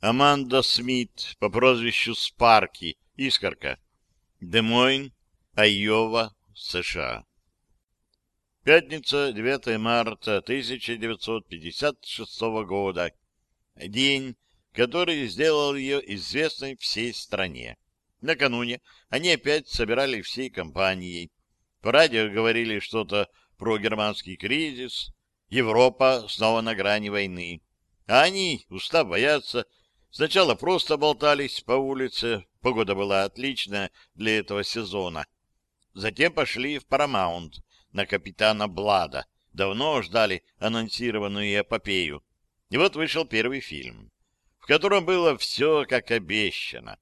Аманда Смит по прозвищу Спарки, Искорка, Демойн, Айова, США. Пятница, 9 марта 1956 года. День, который сделал ее известной всей стране. Накануне они опять собирали всей компанией. По радио говорили что-то про германский кризис. Европа снова на грани войны. А они, устав бояться, Сначала просто болтались по улице, погода была отличная для этого сезона. Затем пошли в Парамаунт на капитана Блада. Давно ждали анонсированную эпопею. И вот вышел первый фильм, в котором было все как обещано.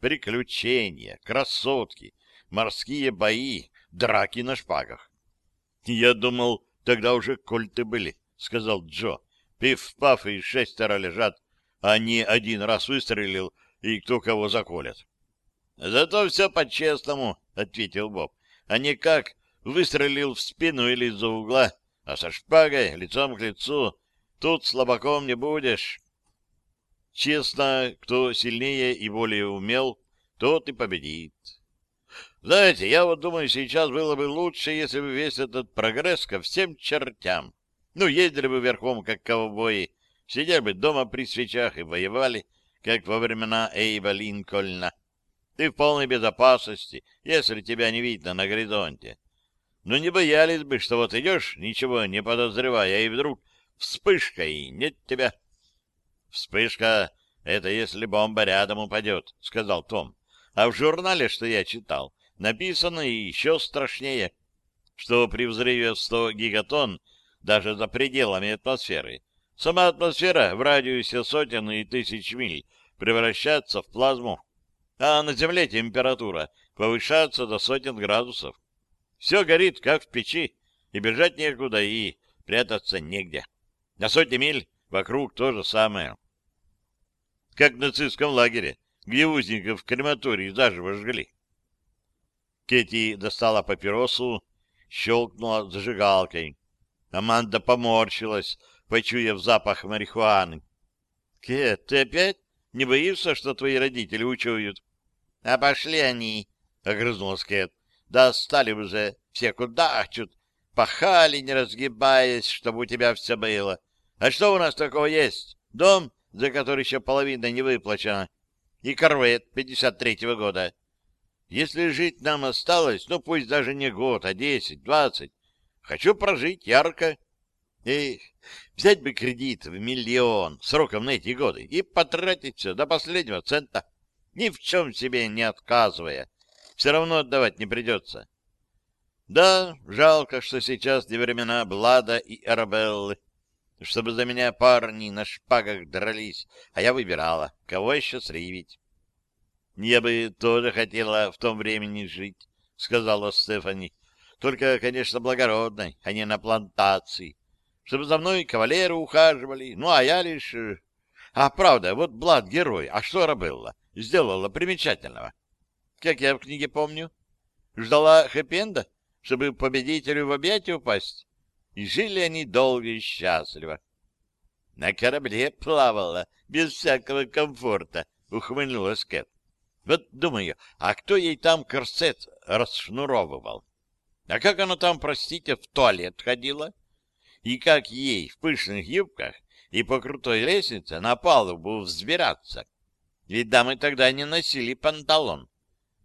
Приключения, красотки, морские бои, драки на шпагах. «Я думал, тогда уже кольты были», — сказал Джо. «Пиф-паф и шестеро лежат а не один раз выстрелил, и кто кого заколет. — Зато все по-честному, — ответил Боб, — а не как выстрелил в спину или из-за угла, а со шпагой, лицом к лицу. Тут слабаком не будешь. Честно, кто сильнее и более умел, тот и победит. Знаете, я вот думаю, сейчас было бы лучше, если бы весь этот прогресс ко всем чертям. Ну, ездили бы верхом, как ковбои, Сидели бы дома при свечах и воевали, как во времена Эйба Линкольна. Ты в полной безопасности, если тебя не видно на горизонте. Но не боялись бы, что вот идешь, ничего не подозревая, и вдруг вспышка, и нет тебя. Вспышка — это если бомба рядом упадет, — сказал Том. А в журнале, что я читал, написано еще страшнее, что при взрыве в 100 гигатон даже за пределами атмосферы Сама атмосфера в радиусе сотен и тысяч миль превращается в плазму, а на Земле температура повышается до сотен градусов. Все горит, как в печи, и бежать некуда, и прятаться негде. На сотни миль вокруг то же самое. Как в нацистском лагере, где узников в крематории заживо жгли. Кетти достала папиросу, щелкнула зажигалкой. Аманда поморщилась, почуяв запах марихуаны. — Кет, ты опять не боишься, что твои родители учуют? — А пошли они, — огрызнулась Кет. — Да стали уже, все кудахчут, пахали, не разгибаясь, чтобы у тебя все было. А что у нас такого есть? Дом, за который еще половина не выплачена, и корвет 53-го года. Если жить нам осталось, ну пусть даже не год, а десять, двадцать, хочу прожить ярко. Эх, взять бы кредит в миллион сроком на эти годы и потратить все до последнего цента, ни в чем себе не отказывая. Все равно отдавать не придется. Да, жалко, что сейчас не времена Блада и Арабеллы, чтобы за меня парни на шпагах дрались, а я выбирала, кого еще сривить. Я бы тоже хотела в том времени жить, — сказала Стефани. Только, конечно, благородной, а не на плантации чтобы за мной кавалеры ухаживали, ну, а я лишь... Э, а, правда, вот Блад герой, а что Рабелла сделала примечательного? Как я в книге помню, ждала хэппи чтобы победителю в объятия упасть, и жили они долго и счастливо. На корабле плавала, без всякого комфорта, ухмыльнулась Кэт. Вот думаю, а кто ей там корсет расшнуровывал? А как она там, простите, в туалет ходила? И как ей в пышных юбках и по крутой лестнице на палубу взбираться. Ведь дамы тогда не носили панталон.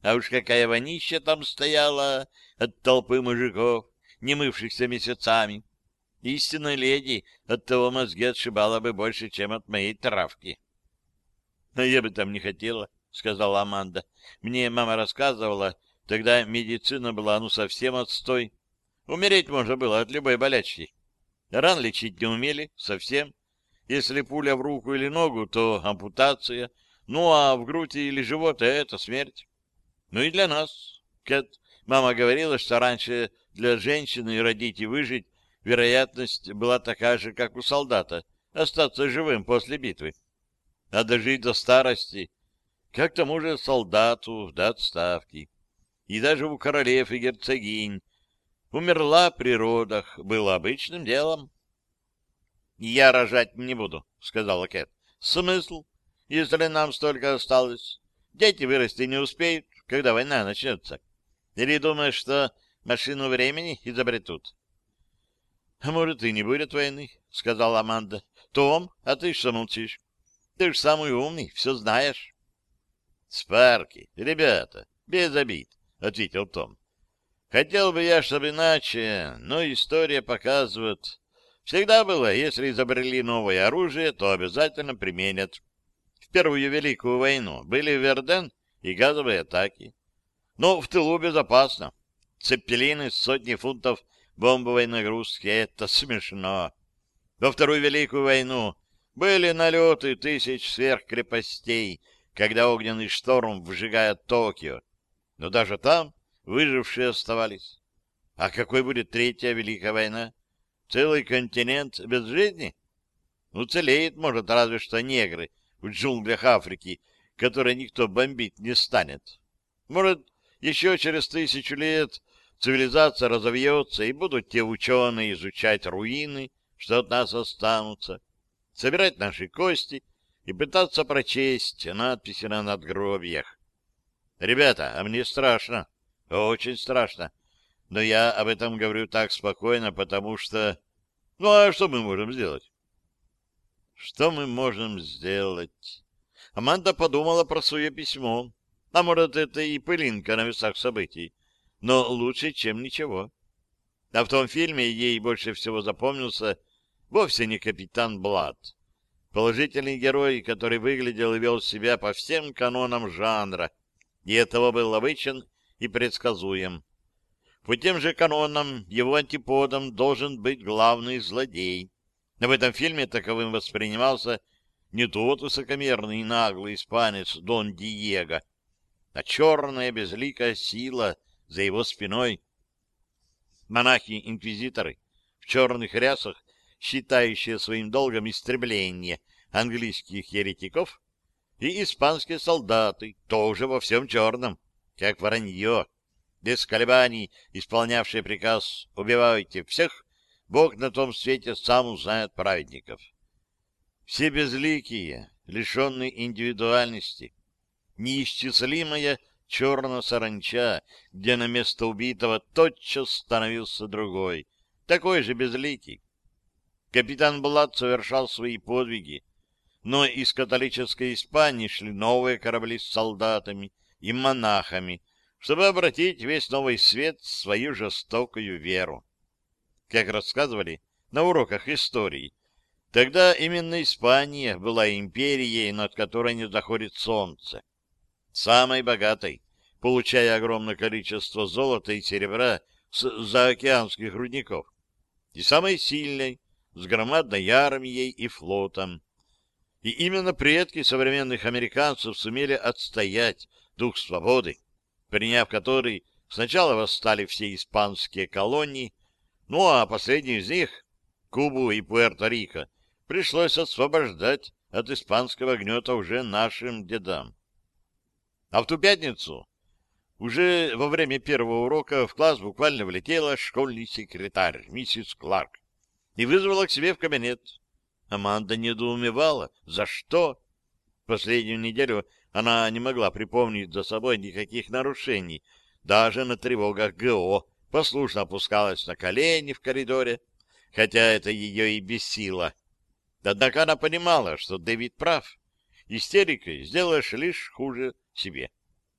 А уж какая вонища там стояла от толпы мужиков, не мывшихся месяцами. Истинной леди от того мозги отшибала бы больше, чем от моей травки. — Но я бы там не хотела, — сказала Аманда. — Мне мама рассказывала, тогда медицина была ну совсем отстой. Умереть можно было от любой болячки. Ран лечить не умели совсем. Если пуля в руку или ногу, то ампутация. Ну, а в грудь или живот — это смерть. Ну и для нас. Кэт, мама говорила, что раньше для женщины родить и выжить вероятность была такая же, как у солдата, остаться живым после битвы. А дожить до старости, как тому же солдату до отставки. И даже у королев и герцогинь Умерла при родах, было обычным делом. — Я рожать не буду, — сказала Кэт. — Смысл? если нам столько осталось? Дети вырасти не успеют, когда война начнется. Или думаешь, что машину времени изобретут? — А может, и не будет войны, — сказала Аманда. — Том, а ты что молчишь? Ты ж самый умный, все знаешь. — Спарки, ребята, без обид, — ответил Том. — Хотел бы я, чтобы иначе, но история показывает... Всегда было, если изобрели новое оружие, то обязательно применят. В Первую Великую войну были Верден и газовые атаки. Но в тылу безопасно. Цепелины с сотни фунтов бомбовой нагрузки — это смешно. Во Вторую Великую войну были налеты тысяч сверхкрепостей, когда огненный шторм выжигает Токио. Но даже там выжившие оставались. А какой будет Третья Великая война? Целый континент без жизни? Уцелеет, может, разве что негры в джунглях Африки, которые никто бомбить не станет. Может, еще через тысячу лет цивилизация разовьется, и будут те ученые изучать руины, что от нас останутся, собирать наши кости и пытаться прочесть надписи на надгробиях. Ребята, а мне страшно, очень страшно. Но я об этом говорю так спокойно, потому что... Ну, а что мы можем сделать? Что мы можем сделать? Аманда подумала про свое письмо. А может, это и пылинка на весах событий. Но лучше, чем ничего. А в том фильме ей больше всего запомнился вовсе не капитан Блад. Положительный герой, который выглядел и вел себя по всем канонам жанра, и этого был обычен и предсказуем. По тем же канонам его антиподом должен быть главный злодей. Но в этом фильме таковым воспринимался не тот высокомерный и наглый испанец Дон Диего, а черная безликая сила за его спиной. Монахи-инквизиторы в черных рясах, считающие своим долгом истребление английских еретиков, и испанские солдаты, тоже во всем черном, как воронье, без колебаний исполнявшие приказ «убивайте всех», Бог на том свете сам узнает праведников. Все безликие, лишенные индивидуальности, неисчислимая черная саранча, где на место убитого тотчас становился другой, такой же безликий. Капитан Блад совершал свои подвиги, но из католической Испании шли новые корабли с солдатами и монахами, чтобы обратить весь новый свет в свою жестокую веру. Как рассказывали на уроках истории, тогда именно Испания была империей, над которой не заходит солнце. Самой богатой, получая огромное количество золота и серебра с заокеанских рудников. И самой сильной, с громадной армией и флотом. И именно предки современных американцев сумели отстоять дух свободы, приняв который сначала восстали все испанские колонии, ну а последний из них, Кубу и Пуэрто-Рико, пришлось освобождать от испанского гнета уже нашим дедам. А в ту пятницу, уже во время первого урока, в класс буквально влетела школьный секретарь, миссис Кларк, и вызвала к себе в кабинет. Аманда недоумевала, за что. Последнюю неделю она не могла припомнить за собой никаких нарушений, даже на тревогах ГО, послушно опускалась на колени в коридоре, хотя это ее и бесило. Однако она понимала, что Дэвид прав. Истерикой сделаешь лишь хуже себе.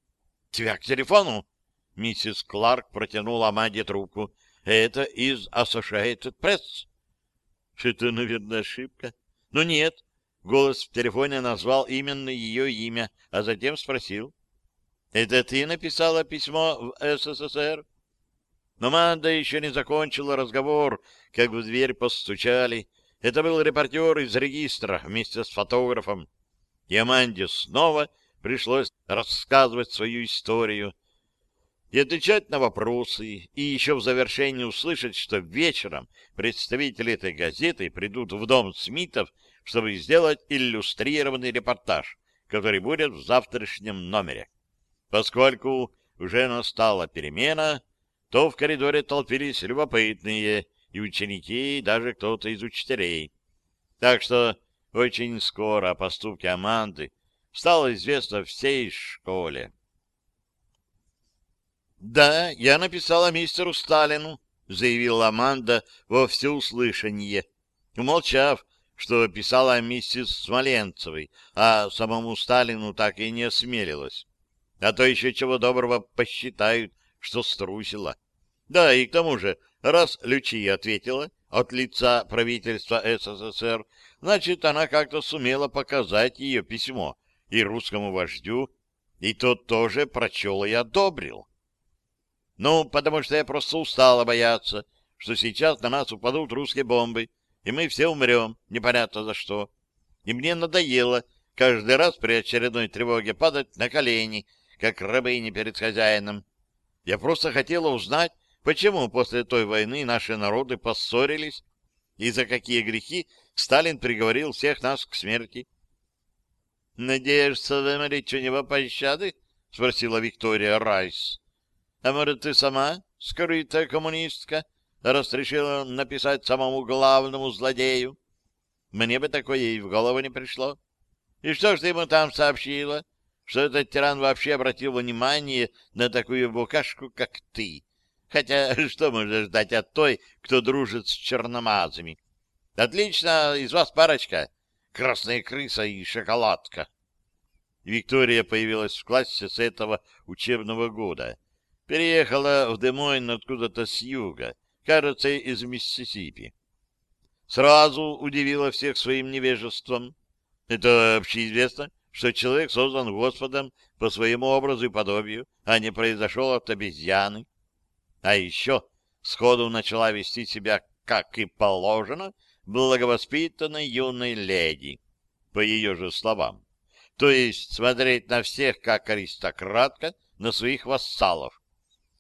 — Тебя к телефону? — миссис Кларк протянула Аманде трубку. — Это из Associated Press. — Это, наверное, ошибка. — Но нет, Голос в телефоне назвал именно ее имя, а затем спросил. — Это ты написала письмо в СССР? Но Манда еще не закончила разговор, как в дверь постучали. Это был репортер из регистра вместе с фотографом. И Аманде снова пришлось рассказывать свою историю и отвечать на вопросы, и еще в завершении услышать, что вечером представители этой газеты придут в дом Смитов чтобы сделать иллюстрированный репортаж, который будет в завтрашнем номере. Поскольку уже настала перемена, то в коридоре толпились любопытные и ученики, и даже кто-то из учителей. Так что очень скоро о поступке Аманды стало известно всей школе. «Да, я написала мистеру Сталину», — заявила Аманда во всеуслышание, умолчав, что писала миссис Смоленцевой, а самому Сталину так и не осмелилась. А то еще чего доброго посчитают, что струсила. Да, и к тому же, раз Лючия ответила от лица правительства СССР, значит, она как-то сумела показать ее письмо и русскому вождю, и тот тоже прочел и одобрил. Ну, потому что я просто устала бояться, что сейчас на нас упадут русские бомбы, и мы все умрем, непонятно за что. И мне надоело каждый раз при очередной тревоге падать на колени, как рабыни перед хозяином. Я просто хотела узнать, почему после той войны наши народы поссорились и за какие грехи Сталин приговорил всех нас к смерти. — Надеешься вымолить у него пощады? — спросила Виктория Райс. — А может, ты сама, скрытая коммунистка, раз решила написать самому главному злодею? Мне бы такое и в голову не пришло. И что ж ты ему там сообщила? Что этот тиран вообще обратил внимание на такую букашку, как ты? Хотя что можно ждать от той, кто дружит с черномазами? Отлично, из вас парочка. Красная крыса и шоколадка. Виктория появилась в классе с этого учебного года. Переехала в Демойн откуда-то с юга, кажется, из Миссисипи. Сразу удивила всех своим невежеством. Это общеизвестно, что человек создан Господом по своему образу и подобию, а не произошел от обезьяны. А еще сходу начала вести себя, как и положено, благовоспитанной юной леди, по ее же словам. То есть смотреть на всех, как аристократка, на своих вассалов,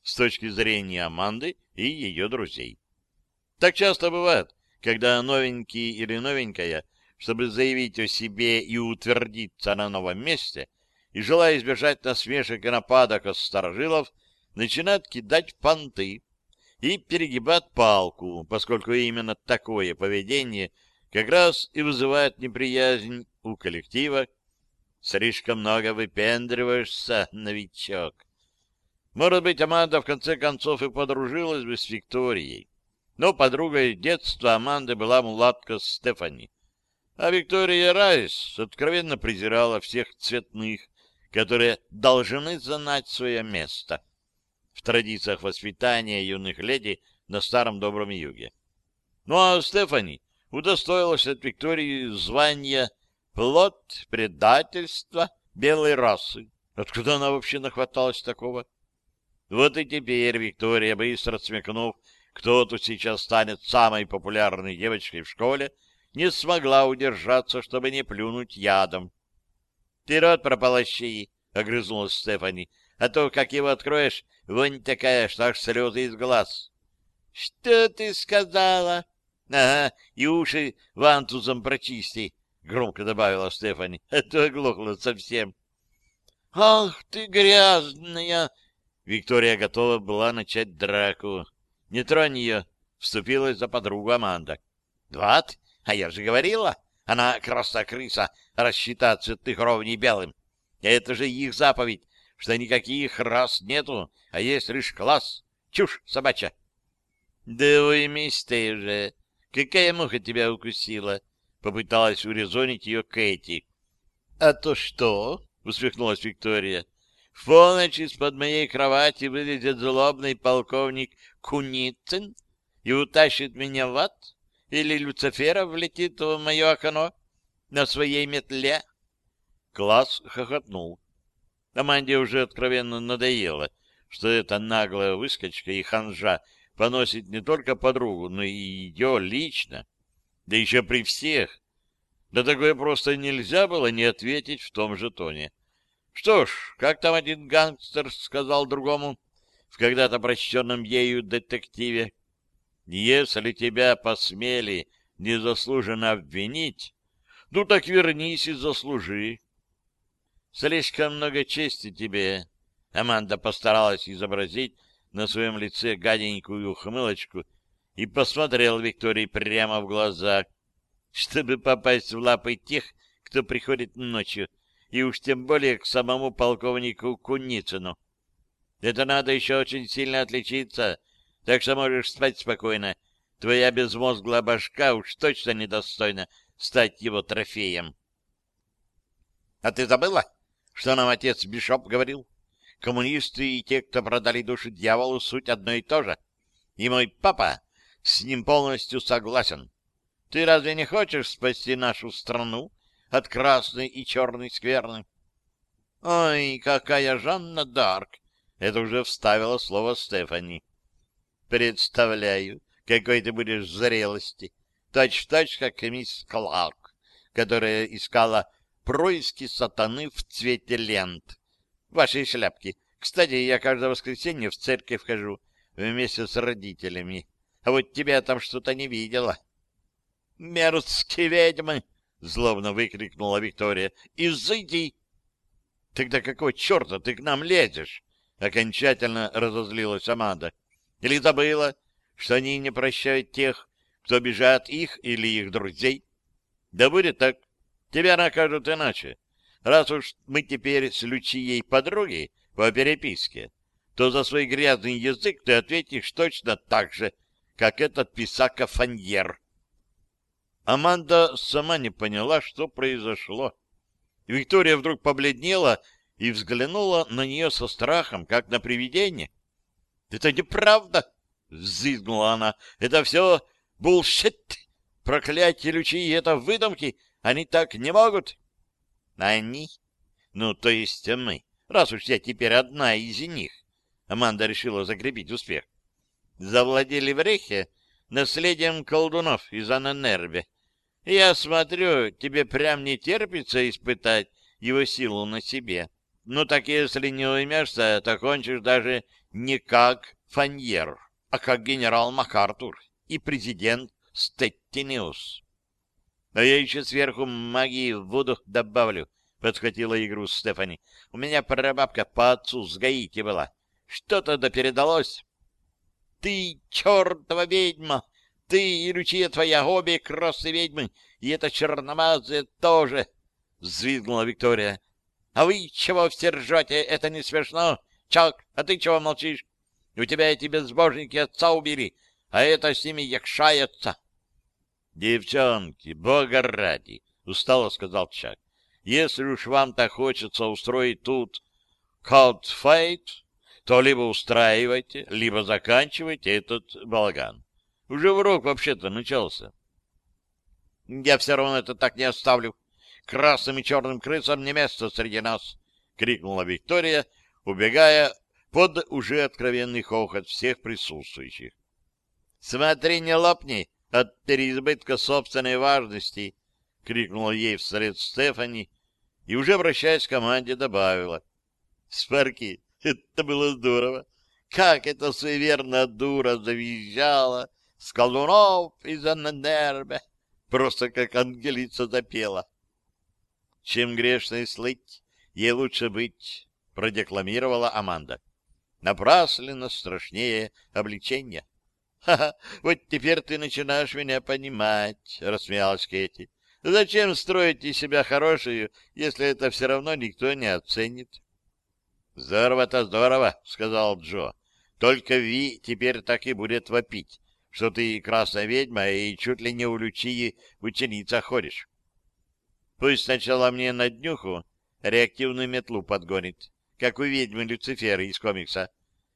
с точки зрения Аманды и ее друзей. Так часто бывает, когда новенький или новенькая, чтобы заявить о себе и утвердиться на новом месте, и желая избежать насмешек и нападок от старожилов, начинает кидать понты, и перегибать палку, поскольку именно такое поведение как раз и вызывает неприязнь у коллектива. Слишком много выпендриваешься, новичок. Может быть, Аманда в конце концов и подружилась бы с Викторией. Но подругой детства Аманды была мулатка Стефани. А Виктория Райс откровенно презирала всех цветных, которые должны занять свое место в традициях воспитания юных леди на старом добром юге. Ну а Стефани удостоилась от Виктории звания «плод предательства белой расы». Откуда она вообще нахваталась такого? Вот и теперь Виктория, быстро смекнув, кто тут сейчас станет самой популярной девочкой в школе, не смогла удержаться, чтобы не плюнуть ядом. — Вперед, прополощи! — огрызнулась Стефани а то, как его откроешь, вонь такая, что аж слезы из глаз. — Что ты сказала? — Ага, и уши вантузом прочисти, — громко добавила Стефани, — а то оглохла совсем. — Ах ты грязная! Виктория готова была начать драку. — Не тронь ее, — вступилась за подругу Аманда. — Вот, а я же говорила, она красная крыса, рассчитать цветных ровней белым. Это же их заповедь что никаких рас нету, а есть лишь класс. Чушь собачья. — Да уймись ты же! Какая муха тебя укусила? — попыталась урезонить ее Кэти. — А то что? — усмехнулась Виктория. — В полночь из-под моей кровати вылезет злобный полковник Куницын и утащит меня в ад? Или Люцифера влетит в мое окно на своей метле? Класс хохотнул. Аманде уже откровенно надоело, что эта наглая выскочка и ханжа поносит не только подругу, но и ее лично, да еще при всех. Да такое просто нельзя было не ответить в том же тоне. Что ж, как там один гангстер сказал другому в когда-то прочтенном ею детективе, «Если тебя посмели незаслуженно обвинить, ну так вернись и заслужи». Слишком много чести тебе. Аманда постаралась изобразить на своем лице гаденькую ухмылочку и посмотрел Виктории прямо в глаза. чтобы попасть в лапы тех, кто приходит ночью, и уж тем более к самому полковнику Куницыну. Это надо еще очень сильно отличиться, так что можешь спать спокойно. Твоя безмозглая башка уж точно недостойна стать его трофеем. — А ты забыла, что нам отец Бишоп говорил? Коммунисты и те, кто продали душу дьяволу, суть одно и то же. И мой папа с ним полностью согласен. Ты разве не хочешь спасти нашу страну от красной и черной скверны? Ой, какая Жанна Дарк! Это уже вставило слово Стефани. Представляю, какой ты будешь зрелости. Точь-в-точь, как мисс Кларк, которая искала происки сатаны в цвете лент. Ваши шляпки. Кстати, я каждое воскресенье в церковь хожу вместе с родителями. А вот тебя там что-то не видела. — Мерзкие ведьмы! — злобно выкрикнула Виктория. — Изыди! — Тогда какого черта ты к нам лезешь? — окончательно разозлилась Аманда. — Или забыла, что они не прощают тех, кто обижает их или их друзей? Да будет так. Тебя накажут иначе. Раз уж мы теперь с Лючией подруги по переписке, то за свой грязный язык ты ответишь точно так же, как этот писака-фаньер. Аманда сама не поняла, что произошло. Виктория вдруг побледнела и взглянула на нее со страхом, как на привидение. — Это неправда! — взвизгнула она. — Это все булшит! Проклятие Лючии — это выдумки! Они так не могут! — Они? Ну, то есть мы. Раз уж я теперь одна из них. Аманда решила закрепить успех. Завладели в Рейхе наследием колдунов из Ананербе я смотрю, тебе прям не терпится испытать его силу на себе. Ну так если не уймешься, то кончишь даже не как Фаньер, а как генерал МакАртур и президент Стеттиниус. А я еще сверху магии в воду добавлю, — подхватила игру Стефани. У меня прабабка по отцу с Гаити была. Что-то да передалось. — Ты чертова ведьма! Ты и Лючия твоя, обе красные ведьмы, и эта черномазая тоже, — взвизгнула Виктория. — А вы чего все ржете? Это не смешно. Чак, а ты чего молчишь? У тебя эти безбожники отца убили, а это с ними якшается. — Девчонки, бога ради, — устало сказал Чак. — Если уж вам так хочется устроить тут каутфайт, то либо устраивайте, либо заканчивайте этот балаган. Уже урок вообще-то начался. Я все равно это так не оставлю. Красным и черным крысам не место среди нас, — крикнула Виктория, убегая под уже откровенный хохот всех присутствующих. — Смотри, не лопни от переизбытка собственной важности, — крикнула ей вслед Стефани, и уже обращаясь к команде добавила. — Спарки, это было здорово! Как эта суеверная дура завизжала! С колдунов из Аннербе, просто как ангелица запела. Чем грешной слыть, ей лучше быть, продекламировала Аманда. Напрасленно страшнее обличения. «Ха-ха, вот теперь ты начинаешь меня понимать», — рассмеялась Кэти. «Зачем строить из себя хорошую, если это все равно никто не оценит?» «Здорово-то здорово», — сказал Джо. «Только Ви теперь так и будет вопить, что ты красная ведьма и чуть ли не у Лючии в ученицах ходишь. Пусть сначала мне на днюху реактивную метлу подгонит, как у ведьмы Люцифера из комикса,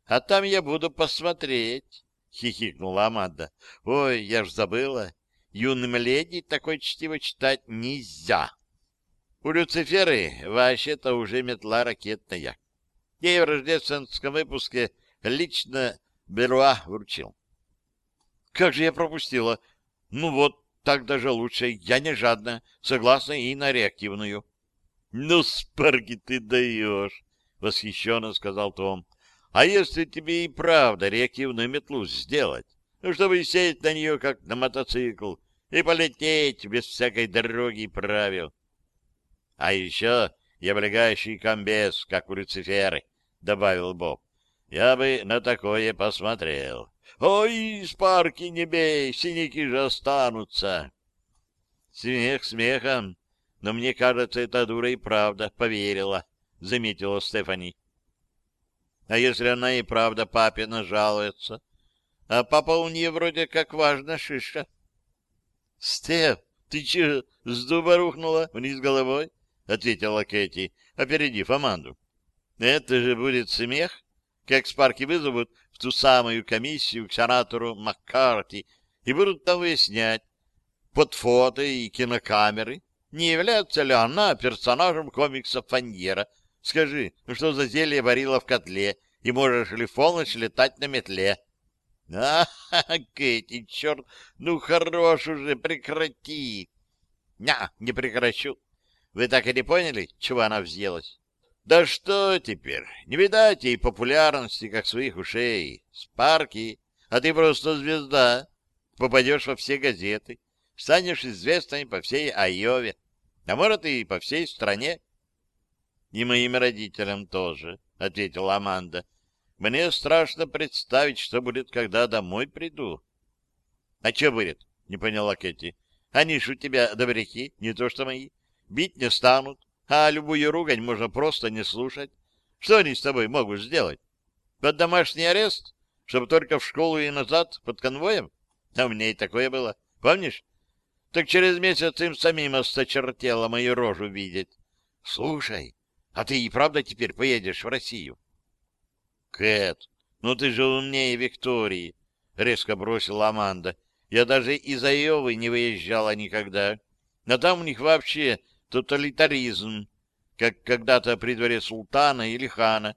а там я буду посмотреть, — хихикнула Аманда. — Ой, я ж забыла, юным леди такой чтиво читать нельзя. У Люциферы вообще-то уже метла ракетная. Ей в рождественском выпуске лично Беруа вручил. Как же я пропустила? Ну вот, так даже лучше. Я не жадная, согласна и на реактивную. — Ну, Спарги, ты даешь, — восхищенно сказал Том. — А если тебе и правда реактивную метлу сделать, ну, чтобы сесть на нее, как на мотоцикл, и полететь без всякой дороги и правил? — А еще и облегающий комбез, как у Люциферы, — добавил Боб. — Я бы на такое посмотрел. — Ой, спарки не бей, синяки же останутся. Смех смехом, но мне кажется, эта дура и правда поверила, — заметила Стефани. А если она и правда папе нажалуется? А папа у нее вроде как важная шишка. — Стеф, ты че, с дуба рухнула вниз головой? — ответила Кэти, опередив Аманду. — Это же будет смех, как Спарки вызовут в ту самую комиссию к сенатору Маккарти и будут там выяснять под фото и кинокамеры, не является ли она персонажем комикса Фаньера. Скажи, ну что за зелье варила в котле, и можешь ли в полночь летать на метле? — А, Кэти, черт, ну хорош уже, прекрати. — Ня, не прекращу. Вы так и не поняли, чего она взъелась? Да что теперь, не видать ей популярности, как своих ушей. Спарки, а ты просто звезда. Попадешь во все газеты, станешь известной по всей Айове, а может и по всей стране. — И моим родителям тоже, — ответила Аманда. — Мне страшно представить, что будет, когда домой приду. — А что будет? — не поняла Кэти. — Они ж у тебя добряки, не то что мои. Бить не станут, а любую ругань можно просто не слушать. Что они с тобой могут сделать? Под домашний арест? Чтобы только в школу и назад, под конвоем? А у меня и такое было. Помнишь? Так через месяц им самим осточертело мою рожу видеть. Слушай, а ты и правда теперь поедешь в Россию? Кэт, ну ты же умнее Виктории, резко бросила Аманда. Я даже из Айовы не выезжала никогда. А там у них вообще тоталитаризм, как когда-то при дворе султана или хана.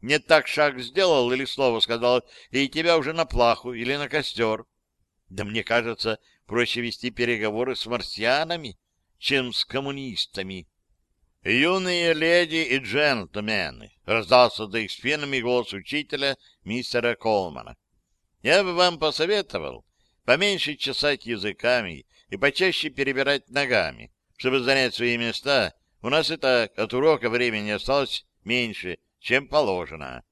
Не так шаг сделал или слово сказал, и тебя уже на плаху или на костер. Да мне кажется, проще вести переговоры с марсианами, чем с коммунистами. «Юные леди и джентльмены!» — раздался за их спинами голос учителя мистера Колмана. «Я бы вам посоветовал поменьше чесать языками и почаще перебирать ногами, чтобы занять свои места, у нас и так от урока времени осталось меньше, чем положено.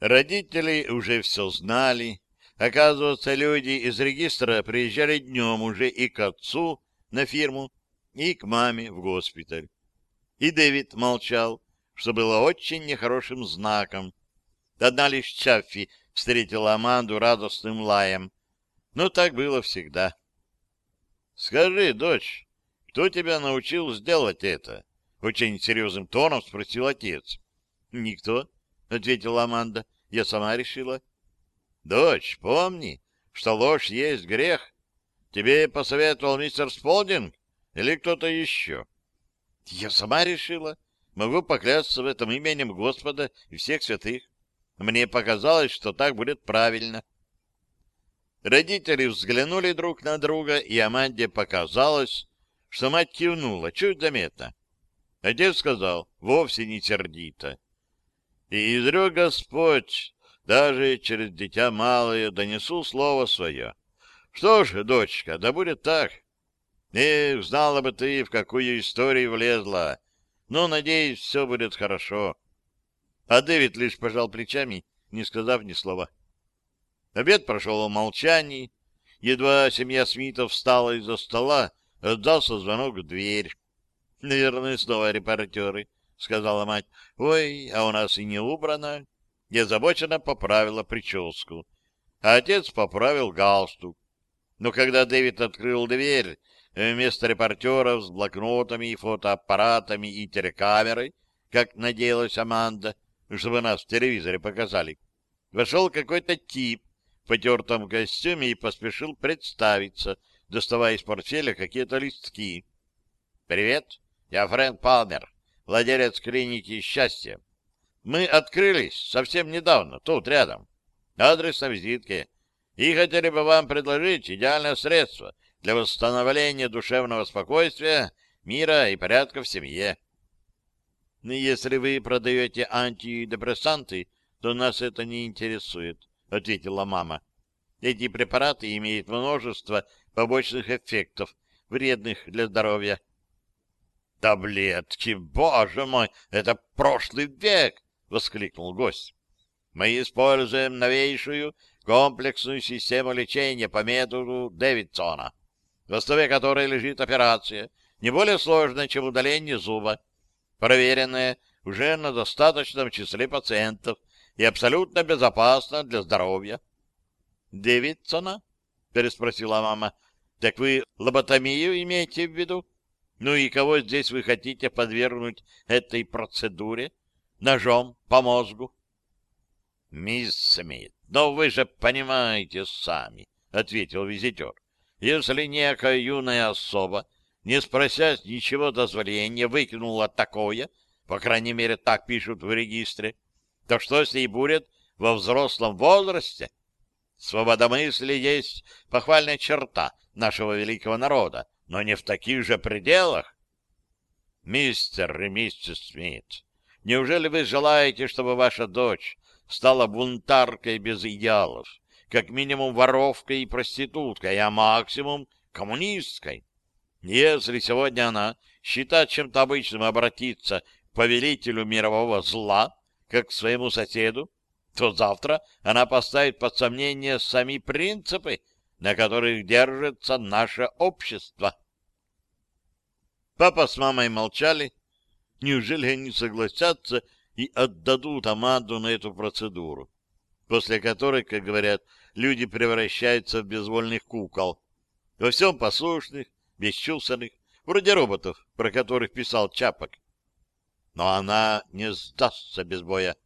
Родители уже все знали. Оказывается, люди из регистра приезжали днем уже и к отцу на фирму, и к маме в госпиталь. И Дэвид молчал, что было очень нехорошим знаком. Одна лишь Чаффи встретила Аманду радостным лаем. Но так было всегда. Скажи, дочь, кто тебя научил сделать это? Очень серьезным тоном спросил отец. Никто, ответила Аманда. Я сама решила. Дочь, помни, что ложь есть грех. Тебе посоветовал мистер Сполдинг или кто-то еще? Я сама решила. Могу поклясться в этом именем Господа и всех святых. Мне показалось, что так будет правильно. — Родители взглянули друг на друга, и Аманде показалось, что мать кивнула, чуть заметно. Отец сказал, вовсе не сердито. И изрек Господь, даже через дитя малое донесу слово свое. Что ж, дочка, да будет так. Эх, знала бы ты, в какую историю влезла. Но, надеюсь, все будет хорошо. А Дэвид лишь пожал плечами, не сказав ни слова. Обед прошел в молчании. Едва семья Смитов встала из-за стола, отдался звонок в дверь. — Наверное, снова репортеры, — сказала мать. — Ой, а у нас и не убрано. Я озабоченно поправила прическу. А отец поправил галстук. Но когда Дэвид открыл дверь, вместо репортеров с блокнотами, фотоаппаратами и телекамерой, как надеялась Аманда, чтобы нас в телевизоре показали, вошел какой-то тип потертом костюме и поспешил представиться, доставая из портфеля какие-то листки. «Привет, я Фрэнк Палмер, владелец клиники «Счастье». Мы открылись совсем недавно, тут рядом. Адрес на визитке. И хотели бы вам предложить идеальное средство для восстановления душевного спокойствия, мира и порядка в семье. Если вы продаете антидепрессанты, то нас это не интересует. — ответила мама. «Эти препараты имеют множество побочных эффектов, вредных для здоровья». «Таблетки, боже мой, это прошлый век!» — воскликнул гость. «Мы используем новейшую комплексную систему лечения по методу Дэвидсона, в основе которой лежит операция, не более сложная, чем удаление зуба, проверенная уже на достаточном числе пациентов и абсолютно безопасна для здоровья. «Дэвидсона?» — переспросила мама. «Так вы лоботомию имеете в виду? Ну и кого здесь вы хотите подвергнуть этой процедуре? Ножом по мозгу?» «Мисс Смит, но вы же понимаете сами», — ответил визитер. «Если некая юная особа, не спросясь ничего дозволения, выкинула такое, по крайней мере, так пишут в регистре, то что с ней будет во взрослом возрасте? Свободомыслие есть похвальная черта нашего великого народа, но не в таких же пределах. Мистер и миссис Смит, неужели вы желаете, чтобы ваша дочь стала бунтаркой без идеалов, как минимум воровкой и проституткой, а максимум коммунисткой? Если сегодня она считает чем-то обычным обратиться к повелителю мирового зла, как к своему соседу, то завтра она поставит под сомнение сами принципы, на которых держится наше общество. Папа с мамой молчали. Неужели они согласятся и отдадут Аманду на эту процедуру, после которой, как говорят, люди превращаются в безвольных кукол, во всем послушных, бесчувственных, вроде роботов, про которых писал Чапок. Но она не сдастся без боя.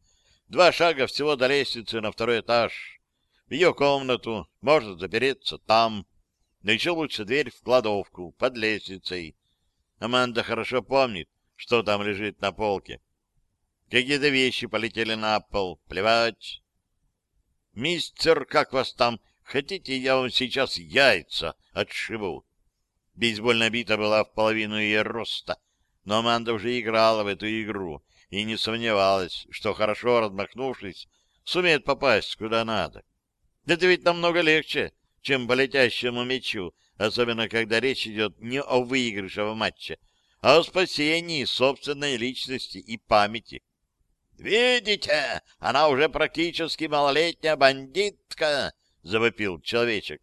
Два шага всего до лестницы на второй этаж. В ее комнату можно запереться там. Но еще лучше дверь в кладовку под лестницей. Аманда хорошо помнит, что там лежит на полке. Какие-то вещи полетели на пол. Плевать. «Мистер, как вас там? Хотите, я вам сейчас яйца отшибу?» Бейсбольная бита была в половину ее роста, но Аманда уже играла в эту игру и не сомневалась, что, хорошо размахнувшись, сумеет попасть куда надо. Это ведь намного легче, чем по летящему мячу, особенно когда речь идет не о выигрыше в матче, а о спасении собственной личности и памяти. «Видите, она уже практически малолетняя бандитка!» — завопил человечек.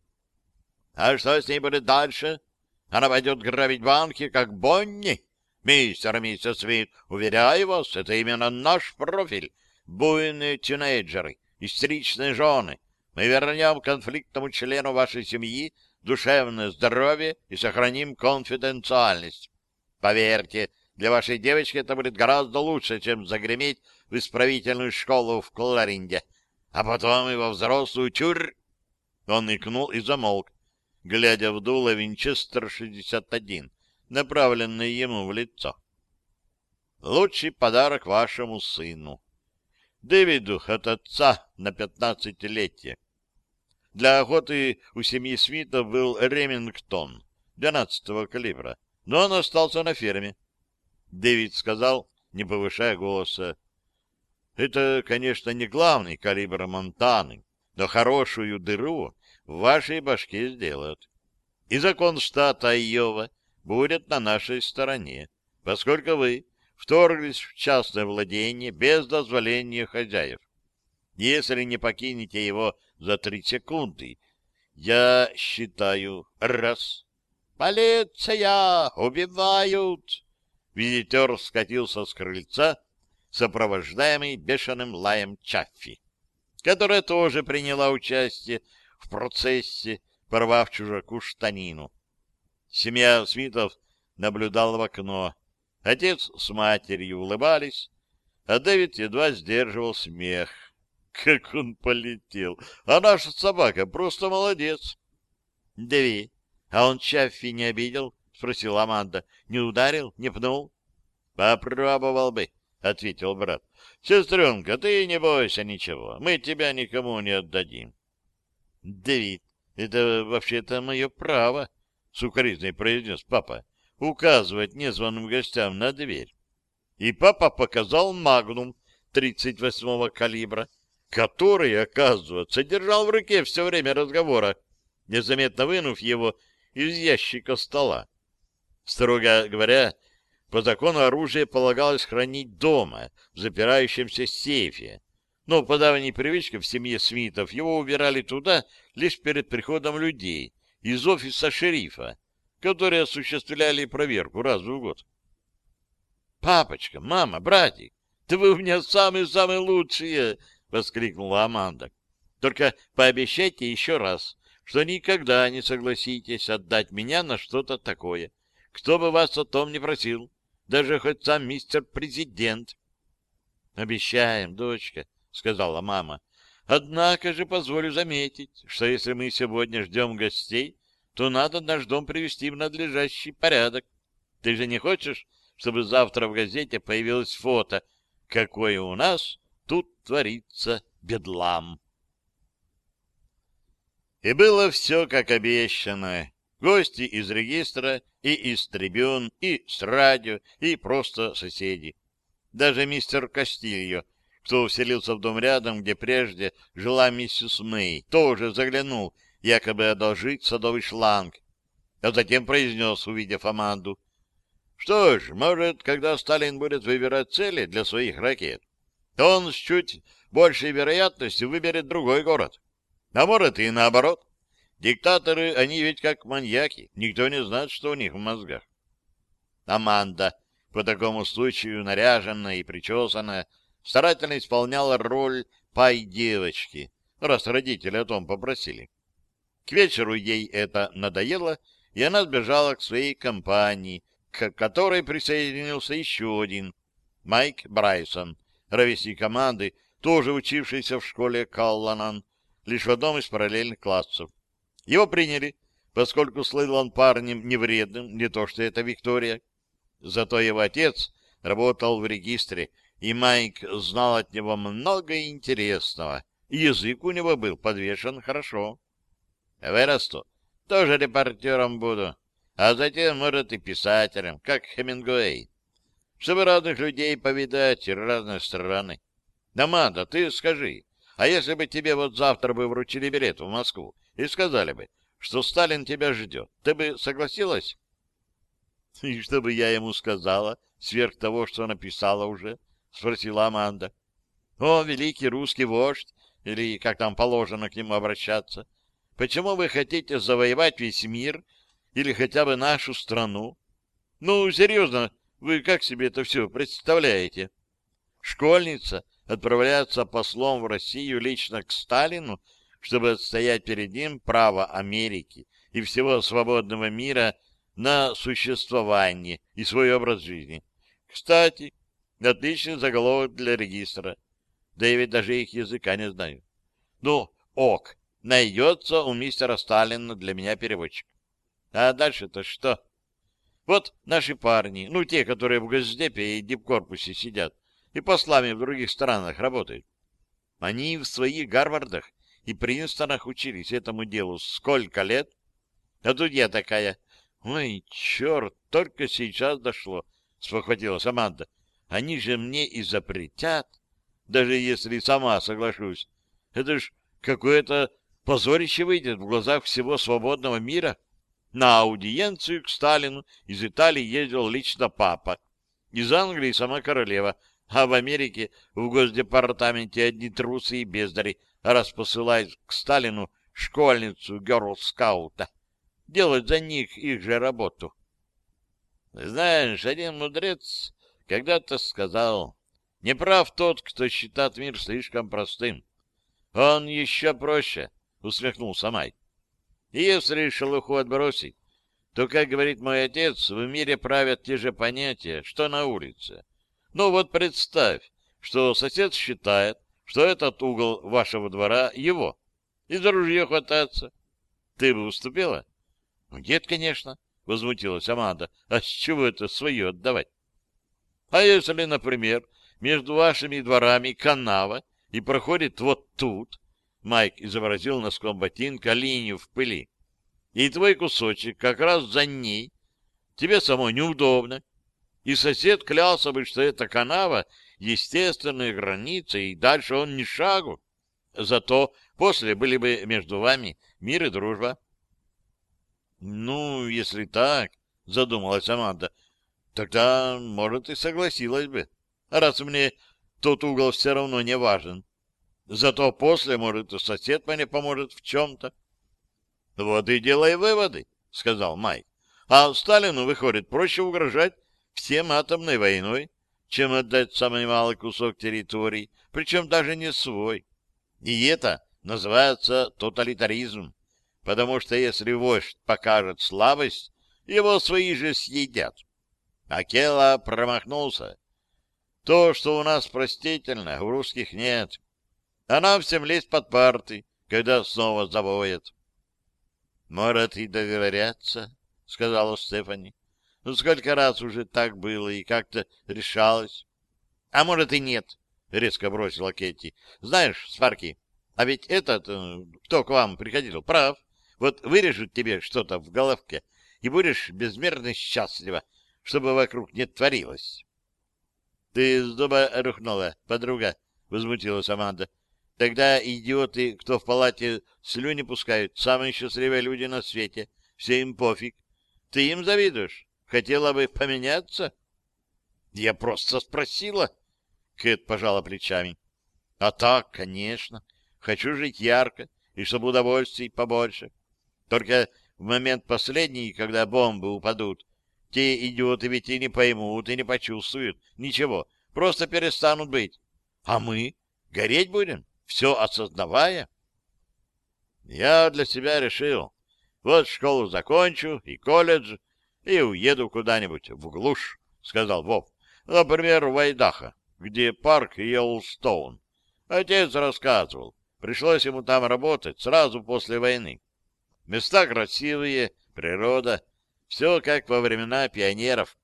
«А что с ней будет дальше? Она пойдет грабить банки, как Бонни?» Мистер и миссис Смит, уверяю вас, это именно наш профиль. Буйные тинейджеры, истеричные жены. Мы вернем конфликтному члену вашей семьи душевное здоровье и сохраним конфиденциальность. Поверьте, для вашей девочки это будет гораздо лучше, чем загреметь в исправительную школу в Кларинде, а потом его взрослую тюрь. Он икнул и замолк, глядя в дуло Винчестер-61 направленный ему в лицо. Лучший подарок вашему сыну. Дэвиду от отца на пятнадцатилетие. Для охоты у семьи Смитов был Ремингтон 12-го калибра, но он остался на ферме. Дэвид сказал, не повышая голоса, «Это, конечно, не главный калибр Монтаны, но хорошую дыру в вашей башке сделают. И закон штата Айова будет на нашей стороне, поскольку вы вторглись в частное владение без дозволения хозяев. Если не покинете его за три секунды, я считаю раз. «Полиция! Убивают!» Визитер скатился с крыльца, сопровождаемый бешеным лаем Чаффи, которая тоже приняла участие в процессе, порвав чужаку штанину. Семья Смитов наблюдала в окно. Отец с матерью улыбались, а Дэвид едва сдерживал смех. Как он полетел! А наша собака просто молодец. — Дэви, а он Чаффи не обидел? — спросила Аманда. — Не ударил? Не пнул? — Попробовал бы, — ответил брат. — Сестренка, ты не бойся ничего. Мы тебя никому не отдадим. — Дэвид, это вообще-то мое право, сукоризной произнес папа, указывать незваным гостям на дверь. И папа показал магнум 38-го калибра, который, оказывается, держал в руке все время разговора, незаметно вынув его из ящика стола. Строго говоря, по закону оружие полагалось хранить дома, в запирающемся сейфе. Но по давней привычке в семье Смитов его убирали туда лишь перед приходом людей из офиса шерифа, которые осуществляли проверку раз в год. «Папочка, мама, братик, да вы у меня самые-самые лучшие!» — воскликнула Аманда. «Только пообещайте еще раз, что никогда не согласитесь отдать меня на что-то такое, кто бы вас о том не просил, даже хоть сам мистер президент». «Обещаем, дочка», — сказала мама. «Однако же позволю заметить, что если мы сегодня ждем гостей, то надо наш дом привести в надлежащий порядок. Ты же не хочешь, чтобы завтра в газете появилось фото, какое у нас тут творится бедлам?» И было все, как обещано. Гости из регистра и из трибюн, и с радио, и просто соседи. Даже мистер Кастильо, кто вселился в дом рядом, где прежде жила миссис Мэй, тоже заглянул, якобы одолжить садовый шланг, а затем произнес, увидев Аманду, «Что ж, может, когда Сталин будет выбирать цели для своих ракет, то он с чуть большей вероятностью выберет другой город. А может и наоборот. Диктаторы, они ведь как маньяки, никто не знает, что у них в мозгах». Аманда, по такому случаю наряженная и причесанная, старательно исполняла роль пай-девочки, раз родители о том попросили. К вечеру ей это надоело, и она сбежала к своей компании, к которой присоединился еще один, Майк Брайсон, ровесник команды, тоже учившийся в школе Калланан, лишь в одном из параллельных классов. Его приняли, поскольку слыл он парнем невредным, не то что это Виктория. Зато его отец работал в регистре и Майк знал от него много интересного, язык у него был подвешен хорошо. Вырасту, тоже репортером буду, а затем, может, и писателем, как Хемингуэй, чтобы разных людей повидать и разные страны. Аманда, ты скажи, а если бы тебе вот завтра бы вручили билет в Москву и сказали бы, что Сталин тебя ждет, ты бы согласилась? И что бы я ему сказала, сверх того, что написала уже? — спросила Аманда. — О, великий русский вождь, или как там положено к нему обращаться, почему вы хотите завоевать весь мир или хотя бы нашу страну? Ну, серьезно, вы как себе это все представляете? Школьница отправляется послом в Россию лично к Сталину, чтобы отстоять перед ним право Америки и всего свободного мира на существование и свой образ жизни. Кстати, Отличный заголовок для регистра. Да я ведь даже их языка не знаю. Ну, ок, найдется у мистера Сталина для меня переводчик. А дальше-то что? Вот наши парни, ну, те, которые в Госдепе и Дипкорпусе сидят, и послами в других странах работают. Они в своих Гарвардах и Принстонах учились этому делу сколько лет? А тут я такая, ой, черт, только сейчас дошло, спохватила Саманта. Они же мне и запретят, даже если сама соглашусь. Это ж какое-то позорище выйдет в глазах всего свободного мира. На аудиенцию к Сталину из Италии ездил лично папа, из Англии сама королева, а в Америке в Госдепартаменте одни трусы и бездари раз посылают к Сталину школьницу герл-скаута делать за них их же работу. Знаешь, один мудрец когда-то сказал, не прав тот, кто считает мир слишком простым. Он еще проще, усмехнулся Майк. И если шелуху отбросить, то, как говорит мой отец, в мире правят те же понятия, что на улице. Ну вот представь, что сосед считает, что этот угол вашего двора его, и за ружье хвататься. Ты бы уступила? — Нет, конечно, — возмутилась Аманда. — А с чего это свое отдавать? А если, например, между вашими дворами канава и проходит вот тут, Майк изобразил носком ботинка линию в пыли, и твой кусочек как раз за ней, тебе самой неудобно, и сосед клялся бы, что это канава, естественная граница, и дальше он ни шагу. Зато после были бы между вами мир и дружба. — Ну, если так, — задумалась Аманда, Тогда, может, и согласилась бы, раз мне тот угол все равно не важен. Зато после, может, и сосед мне поможет в чем-то. — Вот и делай выводы, — сказал Майк. — А Сталину, выходит, проще угрожать всем атомной войной, чем отдать самый малый кусок территории, причем даже не свой. И это называется тоталитаризм, потому что если вождь покажет слабость, его свои же съедят. Акела промахнулся. То, что у нас простительно, у русских нет. А нам всем лезть под парты, когда снова завоет. — Может, и договорятся, — сказала Стефани. — Ну, сколько раз уже так было и как-то решалось. — А может, и нет, — резко бросила Кетти. — Знаешь, Спарки, а ведь этот, э, кто к вам приходил, прав. Вот вырежут тебе что-то в головке, и будешь безмерно счастлива, чтобы вокруг не творилось. — Ты с дуба рухнула, подруга, — возмутилась Аманда. Тогда идиоты, кто в палате слюни пускают, самые счастливые люди на свете. Все им пофиг. Ты им завидуешь? Хотела бы поменяться? Я просто спросила. Кэт пожала плечами. А так, конечно. Хочу жить ярко, и чтобы удовольствий побольше. Только в момент последний, когда бомбы упадут, те идиоты ведь и не поймут, и не почувствуют. Ничего, просто перестанут быть. А мы? Гореть будем? все осознавая? Я для себя решил. Вот школу закончу и колледж, и уеду куда-нибудь в глушь, — сказал Вов. Например, в Айдахо, где парк Йеллстоун. Отец рассказывал. Пришлось ему там работать сразу после войны. Места красивые, природа, все как во времена пионеров.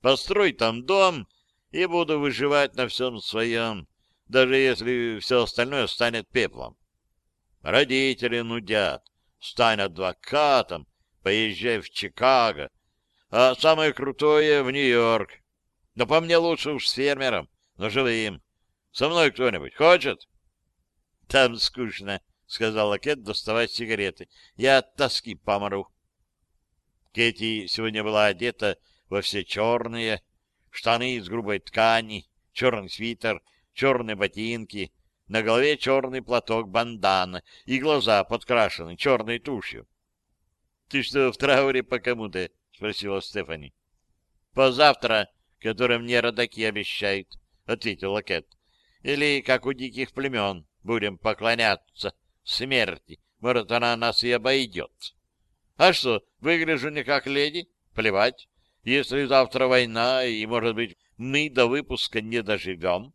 Построй там дом, и буду выживать на всем своем даже если все остальное станет пеплом. Родители нудят, стань адвокатом, поезжай в Чикаго, а самое крутое — в Нью-Йорк. Но по мне лучше уж с фермером, но живым. Со мной кто-нибудь хочет? — Там скучно, — сказала Кэт, доставая сигареты. — Я от тоски помру. Кэти сегодня была одета во все черные, штаны из грубой ткани, черный свитер — черные ботинки, на голове черный платок бандана и глаза подкрашены черной тушью. — Ты что, в трауре по кому-то? — спросила Стефани. — Позавтра, который мне родаки обещают, — ответила Кэт. — Или, как у диких племен, будем поклоняться смерти. Может, она нас и обойдет. А что, выгляжу не как леди? Плевать. Если завтра война, и, может быть, мы до выпуска не доживем,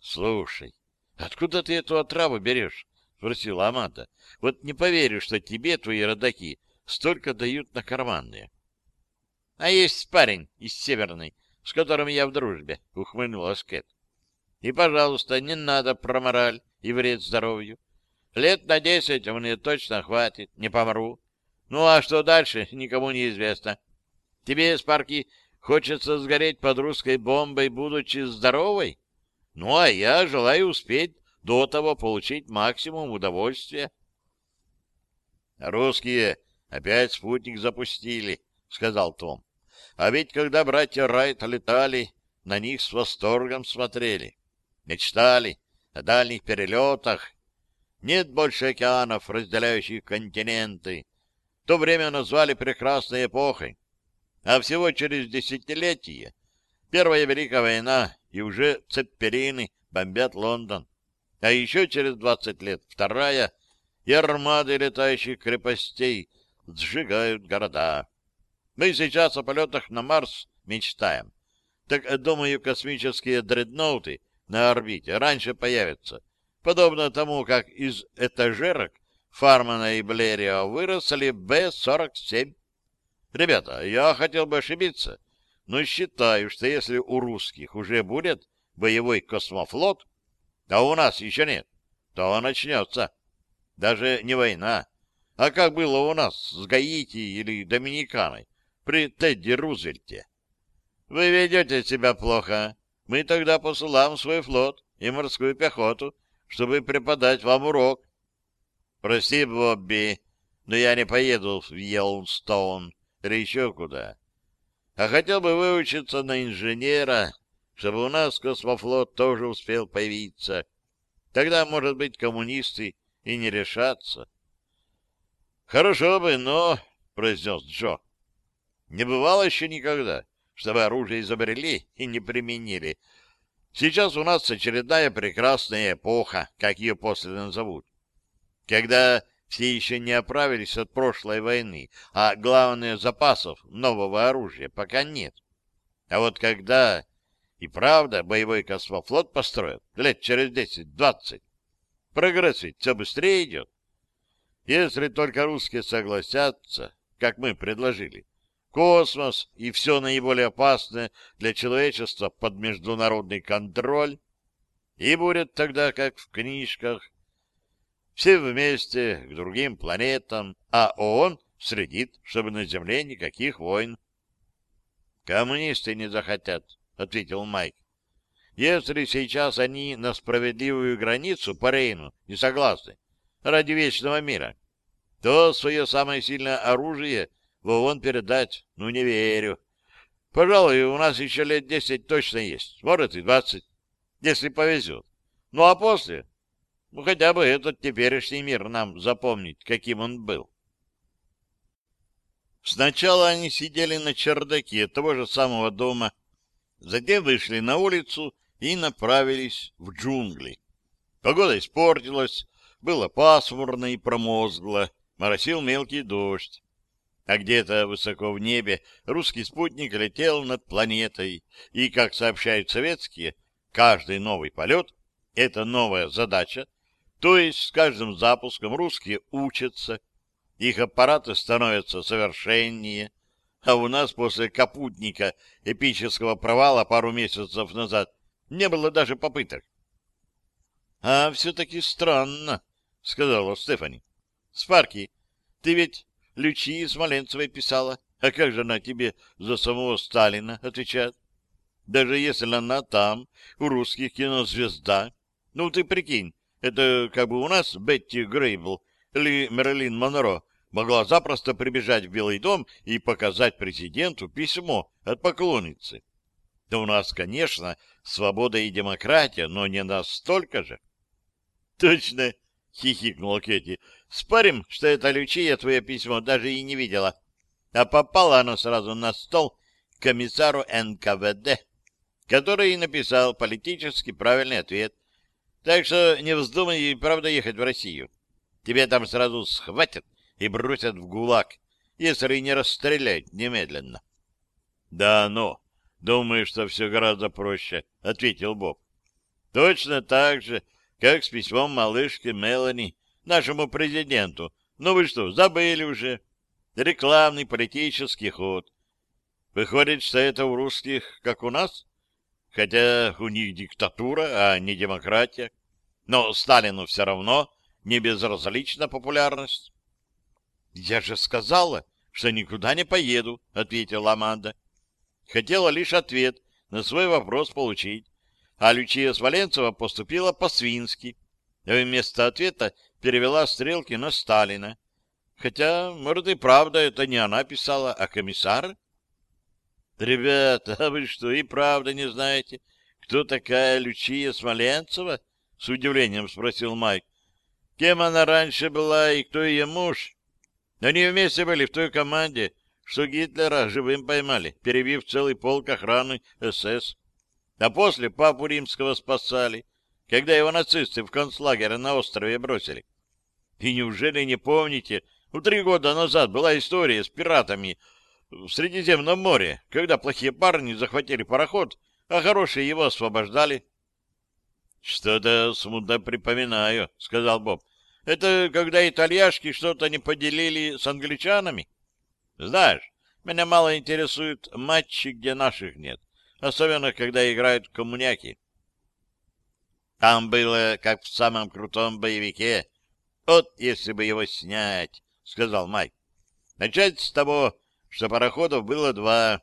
Слушай, откуда ты эту отраву берешь? — спросила Аманда. — Вот не поверю, что тебе твои родаки столько дают на карманные. — А есть парень из Северной, с которым я в дружбе, — ухмыльнулась Кэт. — И, пожалуйста, не надо про мораль и вред здоровью. Лет на десять мне точно хватит, не помру. Ну, а что дальше, никому не известно. Тебе, Спарки, хочется сгореть под русской бомбой, будучи здоровой? Ну, а я желаю успеть до того получить максимум удовольствия. «Русские опять спутник запустили», — сказал Том. «А ведь когда братья Райт летали, на них с восторгом смотрели, мечтали о дальних перелетах. Нет больше океанов, разделяющих континенты. То время назвали прекрасной эпохой. А всего через десятилетие Первая Великая война и уже цепперины бомбят Лондон. А еще через двадцать лет вторая, и армады летающих крепостей сжигают города. Мы сейчас о полетах на Марс мечтаем. Так, думаю, космические дредноуты на орбите раньше появятся, подобно тому, как из этажерок Фармана и Блерио выросли Б-47. Ребята, я хотел бы ошибиться, но считаю, что если у русских уже будет боевой космофлот, а у нас еще нет, то начнется. Даже не война, а как было у нас с Гаити или Доминиканой при Тедди Рузвельте. Вы ведете себя плохо. Мы тогда посылаем свой флот и морскую пехоту, чтобы преподать вам урок. Прости, Бобби, но я не поеду в Йеллстоун или еще куда а хотел бы выучиться на инженера, чтобы у нас космофлот тоже успел появиться. Тогда, может быть, коммунисты и не решатся. — Хорошо бы, но, — произнес Джо, — не бывало еще никогда, чтобы оружие изобрели и не применили. Сейчас у нас очередная прекрасная эпоха, как ее после назовут, когда все еще не оправились от прошлой войны, а главное, запасов нового оружия пока нет. А вот когда и правда боевой космофлот построят лет через десять-двадцать, прогресс ведь все быстрее идет. Если только русские согласятся, как мы предложили, космос и все наиболее опасное для человечества под международный контроль, и будет тогда, как в книжках, все вместе к другим планетам, а ООН следит, чтобы на Земле никаких войн. «Коммунисты не захотят», — ответил Майк. «Если сейчас они на справедливую границу по Рейну не согласны ради вечного мира, то свое самое сильное оружие — в ООН передать? Ну, не верю. Пожалуй, у нас еще лет десять точно есть. Может, и двадцать, если повезет. Ну, а после? Ну, хотя бы этот теперешний мир нам запомнить, каким он был. Сначала они сидели на чердаке того же самого дома, затем вышли на улицу и направились в джунгли. Погода испортилась, было пасмурно и промозгло, моросил мелкий дождь а где-то высоко в небе русский спутник летел над планетой, и, как сообщают советские, каждый новый полет — это новая задача, то есть с каждым запуском русские учатся, их аппараты становятся совершеннее, а у нас после капутника эпического провала пару месяцев назад не было даже попыток. — А все-таки странно, — сказала Стефани. — Спарки, ты ведь Лючи Смоленцевой писала. А как же она тебе за самого Сталина отвечает? Даже если она там, у русских кинозвезда. Ну, ты прикинь, это как бы у нас Бетти Грейбл или Мерлин Монро могла запросто прибежать в Белый дом и показать президенту письмо от поклонницы. Да у нас, конечно, свобода и демократия, но не настолько же. — Точно, — хихикнула Кэти. — Спорим, что эта Лючия твое письмо даже и не видела. А попало оно сразу на стол комиссару НКВД, который и написал политически правильный ответ. Так что не вздумай и правда ехать в Россию. Тебе там сразу схватят и бросят в ГУЛАГ, если не расстреляют немедленно. — Да, но... Думаю, что все гораздо проще, — ответил Боб. — Точно так же как с письмом малышки Мелани нашему президенту. Ну вы что, забыли уже? Рекламный политический ход. Выходит, что это у русских, как у нас? Хотя у них диктатура, а не демократия. Но Сталину все равно не безразлична популярность. — Я же сказала, что никуда не поеду, — ответила Аманда. Хотела лишь ответ на свой вопрос получить а Лючия Сваленцева поступила по-свински. Вместо ответа перевела стрелки на Сталина. Хотя, может, и правда, это не она писала, а комиссар. — Ребята, а вы что, и правда не знаете, кто такая Лючия Смоленцева? — с удивлением спросил Майк. — Кем она раньше была и кто ее муж? Они вместе были в той команде, что Гитлера живым поймали, перебив целый полк охраны СС а после папу римского спасали, когда его нацисты в концлагере на острове бросили. И неужели не помните, у три года назад была история с пиратами в Средиземном море, когда плохие парни захватили пароход, а хорошие его освобождали? — Что-то смутно припоминаю, — сказал Боб. — Это когда итальяшки что-то не поделили с англичанами? Знаешь, меня мало интересуют матчи, где наших нет особенно когда играют коммуняки. Там было, как в самом крутом боевике. Вот если бы его снять, — сказал Майк. Начать с того, что пароходов было два.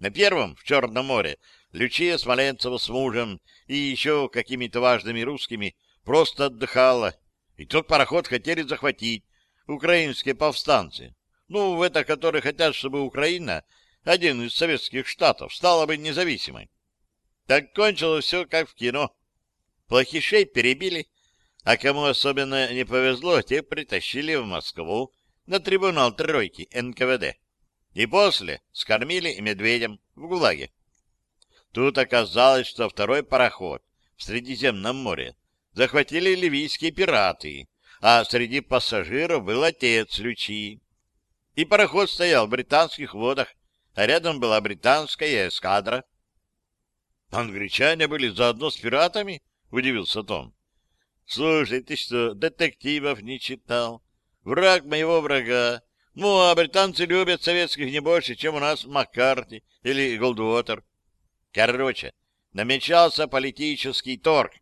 На первом, в Черном море, Лючия Смоленцева с мужем и еще какими-то важными русскими просто отдыхала. И тот пароход хотели захватить украинские повстанцы. Ну, в это, которые хотят, чтобы Украина один из советских штатов, стала бы независимой. Так кончилось все как в кино. Плохишей перебили, А кому особенно не повезло, тех притащили в Москву на трибунал тройки НКВД. И после скормили медведям в ГУЛАГе. Тут оказалось, что второй пароход в Средиземном море захватили ливийские пираты, а среди пассажиров был отец Лючи. И пароход стоял в британских водах, а рядом была британская эскадра. «Англичане были заодно с пиратами?» — удивился Том. «Слушай, ты что, детективов не читал? Враг моего врага. Ну, а британцы любят советских не больше, чем у нас Маккарти или Голдуотер. Короче, намечался политический торг,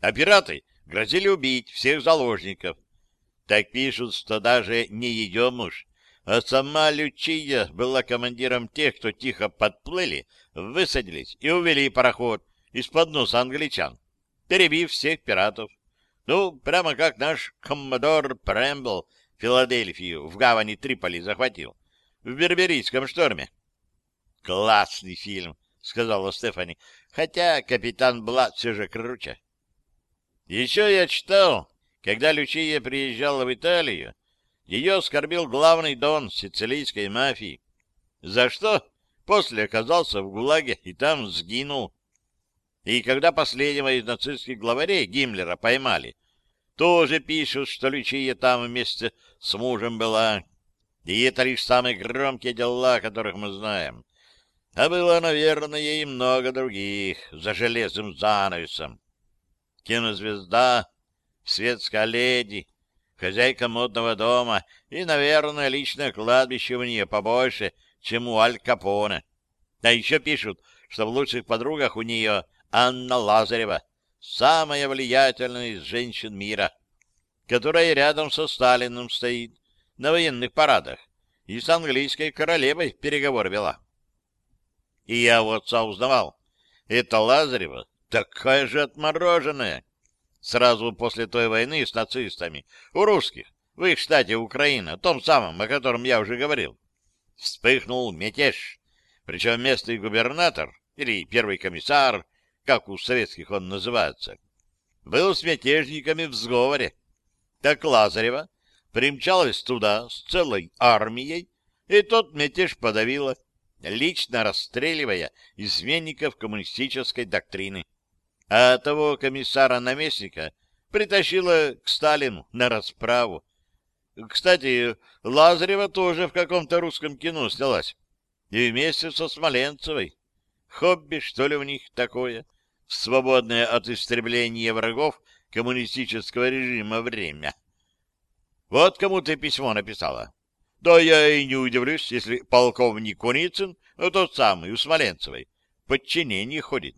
а пираты грозили убить всех заложников. Так пишут, что даже не ее муж, а сама Лючия была командиром тех, кто тихо подплыли, высадились и увели пароход из-под носа англичан, перебив всех пиратов. Ну, прямо как наш коммодор Прэмбл Филадельфию в гавани Триполи захватил в Берберийском шторме. «Классный фильм», — сказала Стефани, хотя капитан Блад все же круче. Еще я читал, когда Лючия приезжала в Италию, ее оскорбил главный дон сицилийской мафии, за что после оказался в ГУЛАГе и там сгинул. И когда последнего из нацистских главарей Гиммлера поймали, тоже пишут, что Лючия там вместе с мужем была. И это лишь самые громкие дела, о которых мы знаем. А было, наверное, и много других за железным занавесом. Кинозвезда, светская леди, хозяйка модного дома и, наверное, личное кладбище у нее побольше, чем у Аль Капоне. А еще пишут, что в лучших подругах у нее Анна Лазарева, самая влиятельная из женщин мира, которая рядом со Сталиным стоит на военных парадах и с английской королевой переговор вела. И я у отца узнавал, это Лазарева такая же отмороженная. Сразу после той войны с нацистами у русских, в их штате Украина, том самом, о котором я уже говорил, вспыхнул мятеж. Причем местный губернатор, или первый комиссар, как у советских он называется, был с мятежниками в сговоре. Так Лазарева примчалась туда с целой армией, и тот мятеж подавила, лично расстреливая изменников коммунистической доктрины. А того комиссара-наместника притащила к Сталину на расправу. Кстати, Лазарева тоже в каком-то русском кино снялась. И вместе со Смоленцевой. Хобби, что ли, у них такое? Свободное от истребления врагов коммунистического режима время. Вот кому ты письмо написала. Да я и не удивлюсь, если полковник Куницын, ну, тот самый, у Смоленцевой, в подчинении ходит.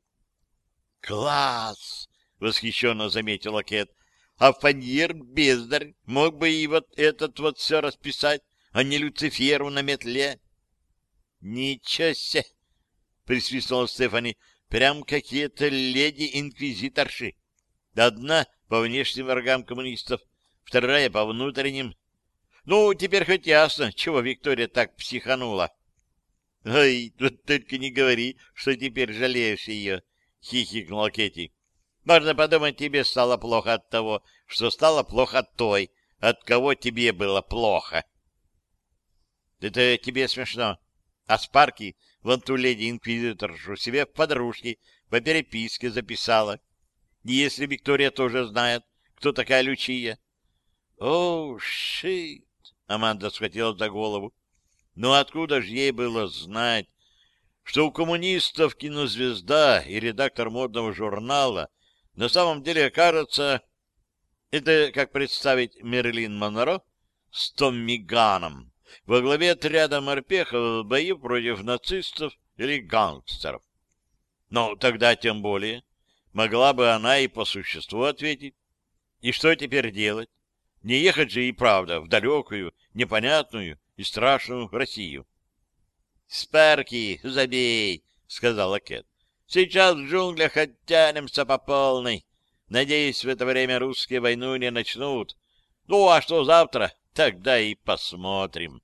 — Класс! — восхищенно заметила Кет. — А Фаньер Бездарь мог бы и вот этот вот все расписать, а не Люциферу на метле. — Ничего себе! — присвистнула Стефани. Прям какие-то леди-инквизиторши. Одна по внешним врагам коммунистов, вторая по внутренним. Ну, теперь хоть ясно, чего Виктория так психанула. — Ой, вот только не говори, что теперь жалеешь ее, — хихикнула Кетти. — Можно подумать, тебе стало плохо от того, что стало плохо той, от кого тебе было плохо. — Это тебе смешно. А Спарки вон ту леди-инквизиторшу себе в подружки по переписке записала. Если Виктория тоже знает, кто такая Лючия. О, шит! Аманда схватила за голову. Но откуда же ей было знать, что у коммунистов кинозвезда и редактор модного журнала на самом деле окажется... Это как представить Мерлин Монро с Томми Ганом во главе отряда морпехов в бою против нацистов или гангстеров. Но тогда тем более могла бы она и по существу ответить. И что теперь делать? Не ехать же и правда в далекую, непонятную и страшную Россию. — Спарки, забей, — сказала Кэт. — Сейчас в джунглях оттянемся по полной. Надеюсь, в это время русские войну не начнут. Ну, а что завтра? Тогда и посмотрим.